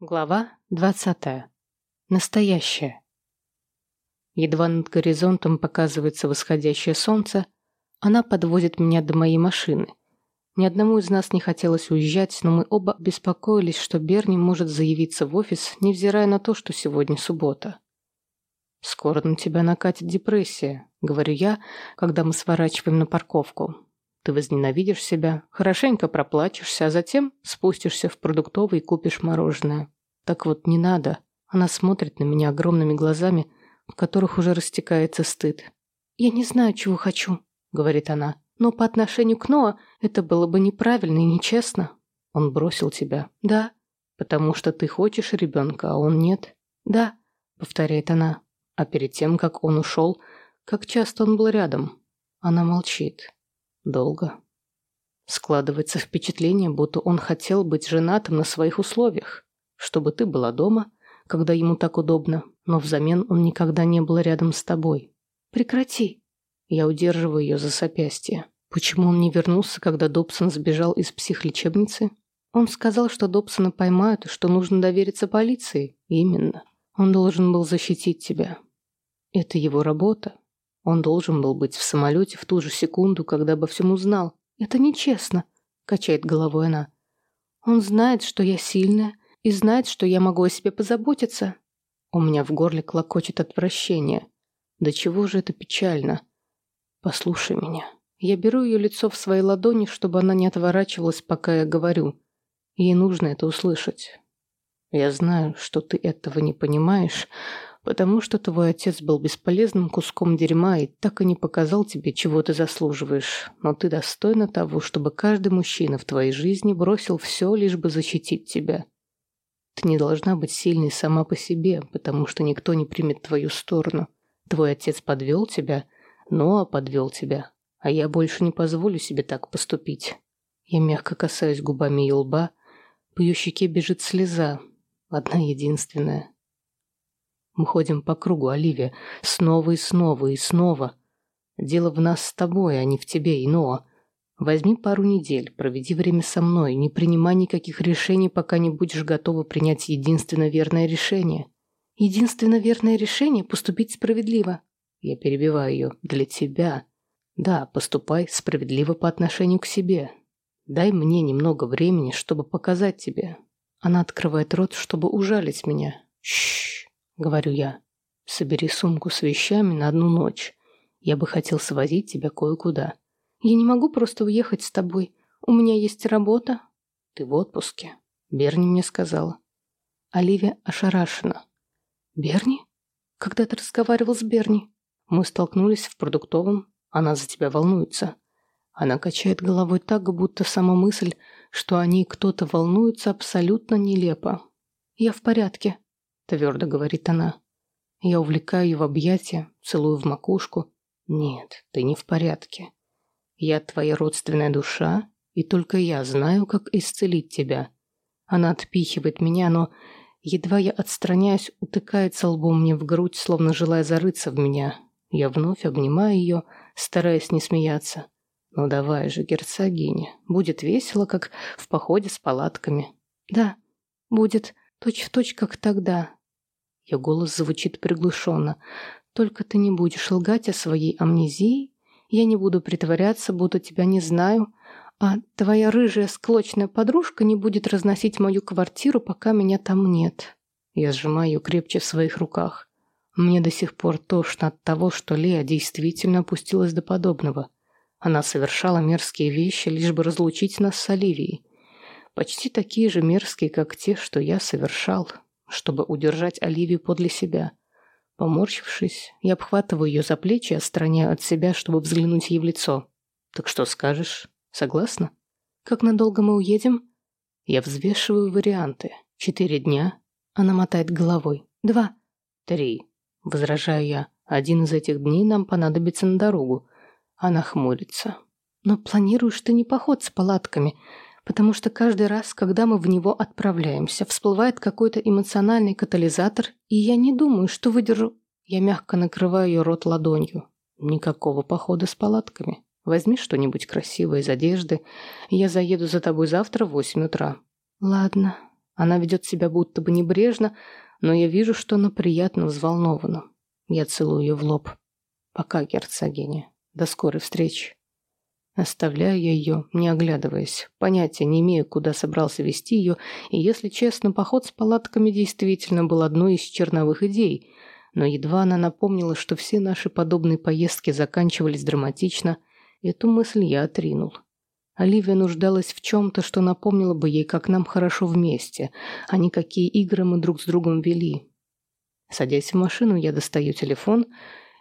Глава двадцатая. Настоящее. Едва над горизонтом показывается восходящее солнце, она подвозит меня до моей машины. Ни одному из нас не хотелось уезжать, но мы оба беспокоились, что Берни может заявиться в офис, невзирая на то, что сегодня суббота. «Скоро на тебя накатит депрессия», — говорю я, когда мы сворачиваем на парковку. Ты возненавидишь себя, хорошенько проплачешься, а затем спустишься в продуктовый и купишь мороженое. Так вот, не надо. Она смотрит на меня огромными глазами, в которых уже растекается стыд. «Я не знаю, чего хочу», — говорит она. «Но по отношению к Ноа это было бы неправильно и нечестно». «Он бросил тебя?» «Да». «Потому что ты хочешь ребенка, а он нет?» «Да», — повторяет она. А перед тем, как он ушел, как часто он был рядом? Она молчит. Долго. Складывается впечатление, будто он хотел быть женатым на своих условиях, чтобы ты была дома, когда ему так удобно, но взамен он никогда не был рядом с тобой. Прекрати. Я удерживаю ее за запястье. Почему он не вернулся, когда Добсон сбежал из психлечебницы? Он сказал, что Добсона поймают и что нужно довериться полиции. Именно. Он должен был защитить тебя. Это его работа. Он должен был быть в самолете в ту же секунду, когда обо всем узнал. «Это нечестно», — качает головой она. «Он знает, что я сильная, и знает, что я могу о себе позаботиться». У меня в горле клокочет отвращение. Да чего же это печально? Послушай меня. Я беру ее лицо в свои ладони, чтобы она не отворачивалась, пока я говорю. Ей нужно это услышать. Я знаю, что ты этого не понимаешь, потому что твой отец был бесполезным куском дерьма и так и не показал тебе, чего ты заслуживаешь. Но ты достойна того, чтобы каждый мужчина в твоей жизни бросил все, лишь бы защитить тебя. Ты не должна быть сильной сама по себе, потому что никто не примет твою сторону. Твой отец подвел тебя, Ноа подвел тебя, а я больше не позволю себе так поступить. Я мягко касаюсь губами ее лба, по ее щеке бежит слеза, одна единственная. Мы ходим по кругу, Оливия, снова и снова и снова. Дело в нас с тобой, а не в тебе и Ноа. Возьми пару недель, проведи время со мной, не принимай никаких решений, пока не будешь готова принять единственно верное решение. Единственно верное решение – поступить справедливо. Я перебиваю ее. Для тебя. Да, поступай справедливо по отношению к себе. Дай мне немного времени, чтобы показать тебе. Она открывает рот, чтобы ужалить меня. Шш говорю я. Собери сумку с вещами на одну ночь. Я бы хотел свозить тебя кое-куда. Я не могу просто уехать с тобой. У меня есть работа. Ты в отпуске. Берни мне сказала. Оливия ошарашена. Берни? Когда ты разговаривал с Берни? Мы столкнулись в продуктовом. Она за тебя волнуется. Она качает головой так, будто сама мысль, что о ней кто-то волнуется, абсолютно нелепа. Я в порядке твердо говорит она. Я увлекаю ее в объятия, целую в макушку. Нет, ты не в порядке. Я твоя родственная душа, и только я знаю, как исцелить тебя. Она отпихивает меня, но едва я отстраняюсь, утыкается лбом мне в грудь, словно желая зарыться в меня. Я вновь обнимаю ее, стараясь не смеяться. Ну давай же, герцогиня, будет весело, как в походе с палатками. Да, будет точь-в-точь, точь, как тогда, ее голос звучит приглушенно. «Только ты не будешь лгать о своей амнезии. Я не буду притворяться, будто тебя не знаю. А твоя рыжая склочная подружка не будет разносить мою квартиру, пока меня там нет». Я сжимаю ее крепче в своих руках. Мне до сих пор тошно от того, что Лея действительно опустилась до подобного. Она совершала мерзкие вещи, лишь бы разлучить нас с Оливией. Почти такие же мерзкие, как те, что я совершал чтобы удержать Оливию подле себя. Поморщившись, я обхватываю ее за плечи и отстраняю от себя, чтобы взглянуть ей в лицо. «Так что скажешь? Согласна?» «Как надолго мы уедем?» Я взвешиваю варианты. «Четыре дня?» Она мотает головой. «Два». «Три». Возражаю я. «Один из этих дней нам понадобится на дорогу». Она хмурится. «Но планируешь ты не поход с палатками потому что каждый раз, когда мы в него отправляемся, всплывает какой-то эмоциональный катализатор, и я не думаю, что выдержу... Я мягко накрываю ее рот ладонью. Никакого похода с палатками. Возьми что-нибудь красивое из одежды, я заеду за тобой завтра в восемь утра. Ладно. Она ведет себя будто бы небрежно, но я вижу, что она приятно взволнована. Я целую ее в лоб. Пока, герцогиня. До скорой встречи. Оставляю я ее, не оглядываясь. Понятия не имею, куда собрался вести ее, и, если честно, поход с палатками действительно был одной из черновых идей. Но едва она напомнила, что все наши подобные поездки заканчивались драматично, эту мысль я отринул. Оливия нуждалась в чем-то, что напомнило бы ей, как нам хорошо вместе, а не какие игры мы друг с другом вели. Садясь в машину, я достаю телефон.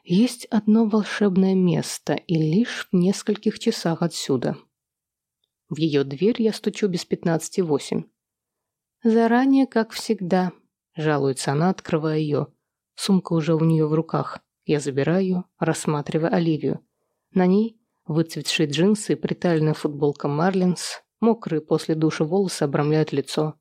Есть одно волшебное место, и лишь в нескольких часах отсюда. В ее дверь я стучу без пятнадцати восемь. «Заранее, как всегда», — жалуется она, открывая ее. Сумка уже у нее в руках. Я забираю рассматривая Оливию. На ней Выцветшие джинсы и приталенная футболка Марлинс, мокрые после душа волосы обрамляют лицо.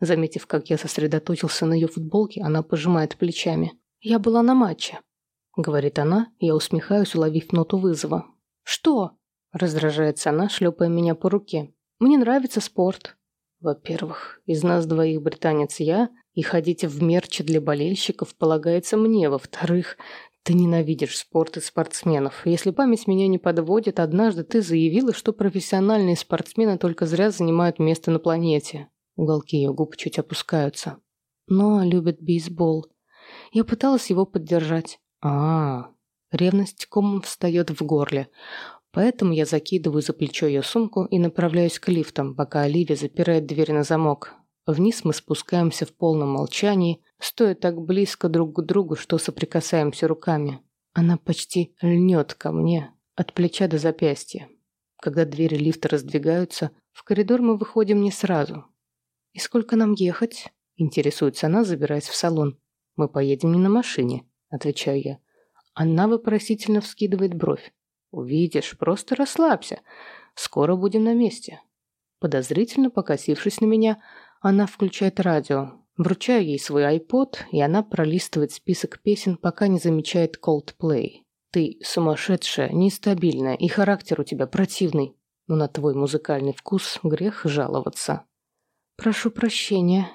Заметив, как я сосредоточился на ее футболке, она пожимает плечами. «Я была на матче», — говорит она, я усмехаюсь, уловив ноту вызова. «Что?» — раздражается она, шлепая меня по руке. «Мне нравится спорт». Во-первых, из нас двоих британец я, и ходить в мерче для болельщиков полагается мне. Во-вторых, ты ненавидишь спорт и спортсменов. Если память меня не подводит, однажды ты заявила, что профессиональные спортсмены только зря занимают место на планете. Уголки ее губ чуть опускаются. Но любит бейсбол. Я пыталась его поддержать. А, ревность комом встает в горле. Поэтому я закидываю за плечо ее сумку и направляюсь к лифтам, пока Оливия запирает дверь на замок. Вниз мы спускаемся в полном молчании, стоя так близко друг к другу, что соприкасаемся руками. Она почти льнет ко мне, от плеча до запястья. Когда двери лифта раздвигаются, в коридор мы выходим не сразу. «И сколько нам ехать?» – интересуется она, забираясь в салон. «Мы поедем не на машине», – отвечаю я. Она вопросительно вскидывает бровь. «Увидишь, просто расслабься. Скоро будем на месте». Подозрительно покосившись на меня, она включает радио. Вручаю ей свой iPod, и она пролистывает список песен, пока не замечает Coldplay. Ты сумасшедшая, нестабильная, и характер у тебя противный. Но на твой музыкальный вкус грех жаловаться. Прошу прощения.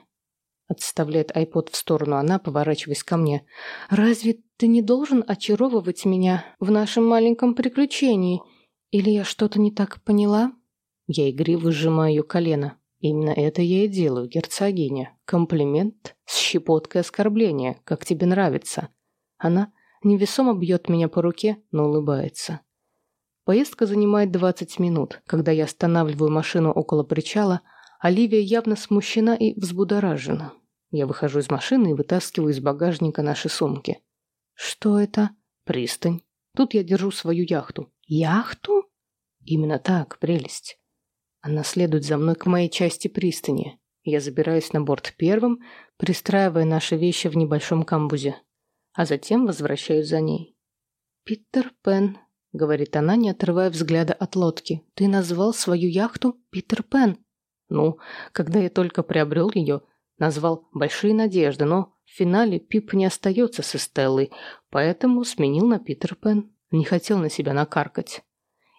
Отставляет iPod в сторону она, поворачиваясь ко мне. «Разве ты не должен очаровывать меня в нашем маленьком приключении? Или я что-то не так поняла?» Я игриво сжимаю ее колено. Именно это я и делаю, герцогиня. Комплимент с щепоткой оскорбления, как тебе нравится. Она невесомо бьет меня по руке, но улыбается. Поездка занимает 20 минут. Когда я останавливаю машину около причала, Оливия явно смущена и взбудоражена. Я выхожу из машины и вытаскиваю из багажника наши сумки. Что это? Пристань. Тут я держу свою яхту. Яхту? Именно так, прелесть. Она следует за мной к моей части пристани. Я забираюсь на борт первым, пристраивая наши вещи в небольшом камбузе, а затем возвращаюсь за ней. «Питер Пен», — говорит она, не отрывая взгляда от лодки, — «ты назвал свою яхту Питер Пен?» «Ну, когда я только приобрел ее, назвал «Большие надежды», но в финале Пип не остается с Эстеллой, поэтому сменил на Питер Пен. Не хотел на себя накаркать.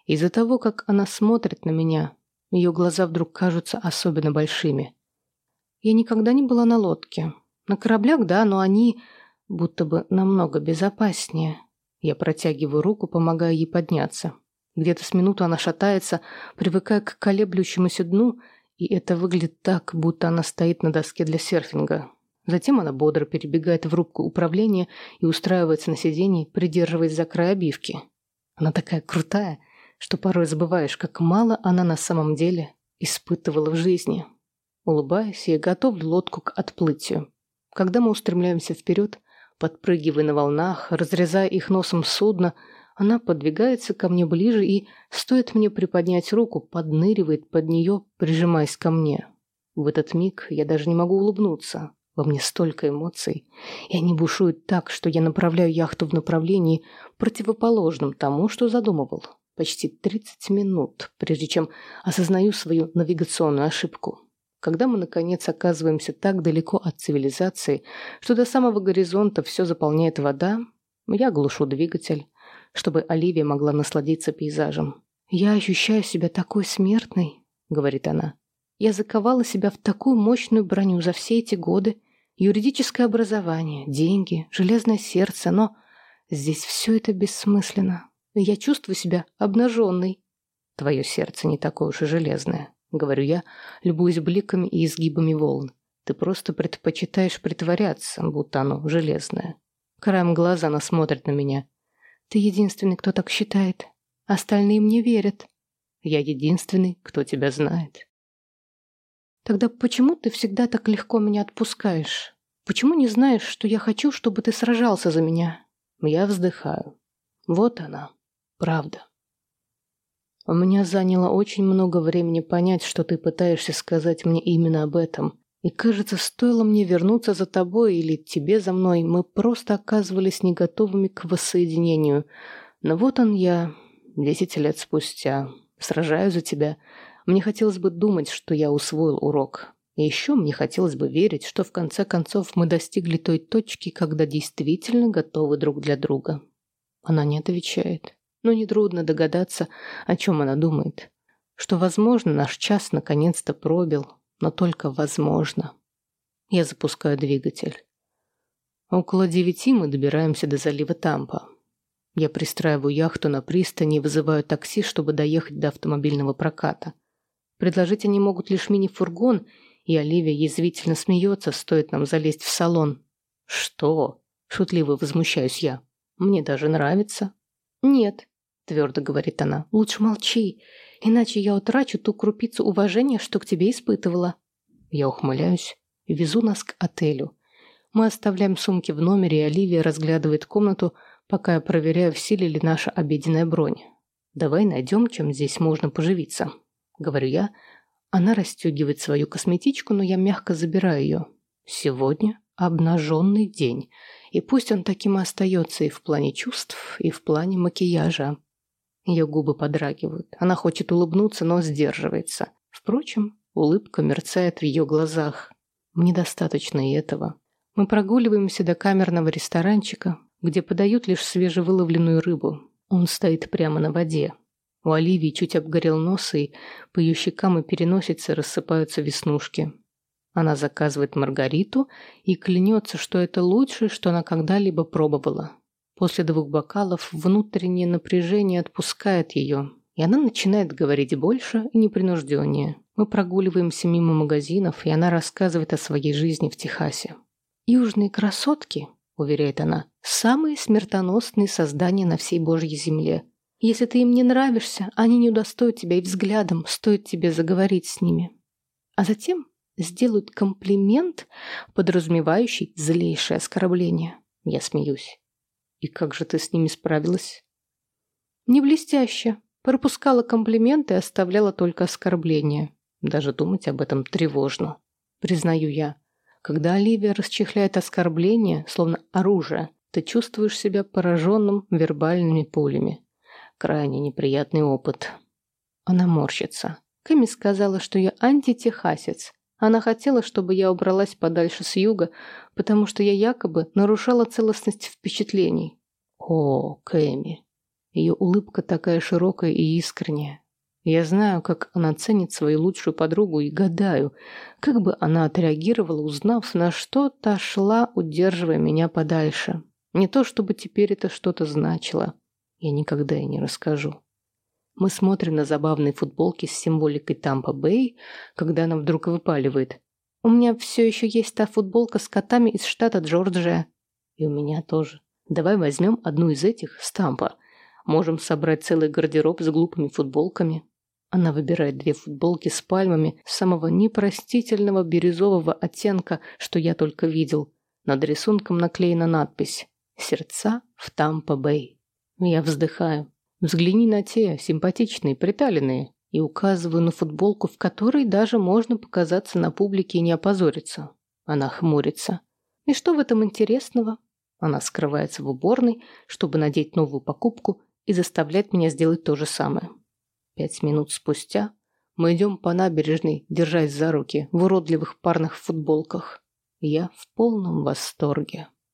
Из-за того, как она смотрит на меня, ее глаза вдруг кажутся особенно большими. Я никогда не была на лодке. На кораблях, да, но они будто бы намного безопаснее. Я протягиваю руку, помогая ей подняться. Где-то с минуту она шатается, привыкая к колеблющемуся дну, и это выглядит так, будто она стоит на доске для серфинга. Затем она бодро перебегает в рубку управления и устраивается на сиденье, придерживаясь за край обивки. Она такая крутая — что порой забываешь, как мало она на самом деле испытывала в жизни. Улыбаясь, я готовлю лодку к отплытию. Когда мы устремляемся вперед, подпрыгивая на волнах, разрезая их носом судно, она подвигается ко мне ближе и, стоит мне приподнять руку, подныривает под нее, прижимаясь ко мне. В этот миг я даже не могу улыбнуться. Во мне столько эмоций, и они бушуют так, что я направляю яхту в направлении, противоположном тому, что задумывал почти 30 минут, прежде чем осознаю свою навигационную ошибку. Когда мы, наконец, оказываемся так далеко от цивилизации, что до самого горизонта все заполняет вода, я глушу двигатель, чтобы Оливия могла насладиться пейзажем. «Я ощущаю себя такой смертной», — говорит она. Я заковала себя в такую мощную броню за все эти годы. Юридическое образование, деньги, железное сердце, но здесь все это бессмысленно. Я чувствую себя обнаженной. Твое сердце не такое уж и железное, говорю я, любуясь бликами и изгибами волн. Ты просто предпочитаешь притворяться, будто оно железное. Краем глаза она смотрит на меня. Ты единственный, кто так считает. Остальные мне верят. Я единственный, кто тебя знает. Тогда почему ты всегда так легко меня отпускаешь? Почему не знаешь, что я хочу, чтобы ты сражался за меня? Я вздыхаю. Вот она, правда. У меня заняло очень много времени понять, что ты пытаешься сказать мне именно об этом. И кажется, стоило мне вернуться за тобой или тебе за мной, мы просто оказывались не готовыми к воссоединению. Но вот он я, десять лет спустя, сражаю за тебя. Мне хотелось бы думать, что я усвоил урок. И еще мне хотелось бы верить, что в конце концов мы достигли той точки, когда действительно готовы друг для друга. Она не отвечает. Но нетрудно догадаться, о чем она думает. Что, возможно, наш час наконец-то пробил, но только возможно. Я запускаю двигатель. Около девяти мы добираемся до залива Тампа. Я пристраиваю яхту на пристани и вызываю такси, чтобы доехать до автомобильного проката. Предложить они могут лишь мини-фургон, и Оливия язвительно смеется, стоит нам залезть в салон. «Что?» – шутливо возмущаюсь я. «Мне даже нравится». «Нет», – твердо говорит она, – «лучше молчи, иначе я утрачу ту крупицу уважения, что к тебе испытывала». Я ухмыляюсь везу нас к отелю. Мы оставляем сумки в номере, и Оливия разглядывает комнату – пока я проверяю, в силе ли наша обеденная бронь. Давай найдем, чем здесь можно поживиться. Говорю я. Она расстегивает свою косметичку, но я мягко забираю ее. Сегодня обнаженный день. И пусть он таким и остается и в плане чувств, и в плане макияжа. Ее губы подрагивают. Она хочет улыбнуться, но сдерживается. Впрочем, улыбка мерцает в ее глазах. Мне достаточно и этого. Мы прогуливаемся до камерного ресторанчика, где подают лишь свежевыловленную рыбу. Он стоит прямо на воде. У Оливии чуть обгорел нос, и по ее щекам и переносице рассыпаются веснушки. Она заказывает маргариту и клянется, что это лучшее, что она когда-либо пробовала. После двух бокалов внутреннее напряжение отпускает ее, и она начинает говорить больше и непринужденнее. Мы прогуливаемся мимо магазинов, и она рассказывает о своей жизни в Техасе. «Южные красотки», — уверяет она, Самые смертоносные создания на всей Божьей земле. Если ты им не нравишься, они не удостоят тебя и взглядом, стоит тебе заговорить с ними. А затем сделают комплимент, подразумевающий злейшее оскорбление. Я смеюсь. И как же ты с ними справилась? Не блестяще. Пропускала комплименты и оставляла только оскорбления. Даже думать об этом тревожно. Признаю я. Когда Оливия расчехляет оскорбление, словно оружие, ты чувствуешь себя пораженным вербальными пулями. Крайне неприятный опыт. Она морщится. Кэми сказала, что я антитехасец. Она хотела, чтобы я убралась подальше с юга, потому что я якобы нарушала целостность впечатлений. О, Кэми. Ее улыбка такая широкая и искренняя. Я знаю, как она ценит свою лучшую подругу и гадаю, как бы она отреагировала, узнав, на что та шла, удерживая меня подальше. Не то чтобы теперь это что-то значило. Я никогда и не расскажу. Мы смотрим на забавные футболки с символикой Тампа Бэй, когда она вдруг выпаливает. У меня все еще есть та футболка с котами из штата Джорджия. И у меня тоже. Давай возьмем одну из этих с Тампа. Можем собрать целый гардероб с глупыми футболками. Она выбирает две футболки с пальмами самого непростительного бирюзового оттенка, что я только видел. Над рисунком наклеена надпись Сердца в Тампа-Бэй. Я вздыхаю. Взгляни на те, симпатичные, приталенные. И указываю на футболку, в которой даже можно показаться на публике и не опозориться. Она хмурится. И что в этом интересного? Она скрывается в уборной, чтобы надеть новую покупку и заставляет меня сделать то же самое. Пять минут спустя мы идем по набережной, держась за руки в уродливых парных футболках. Я в полном восторге.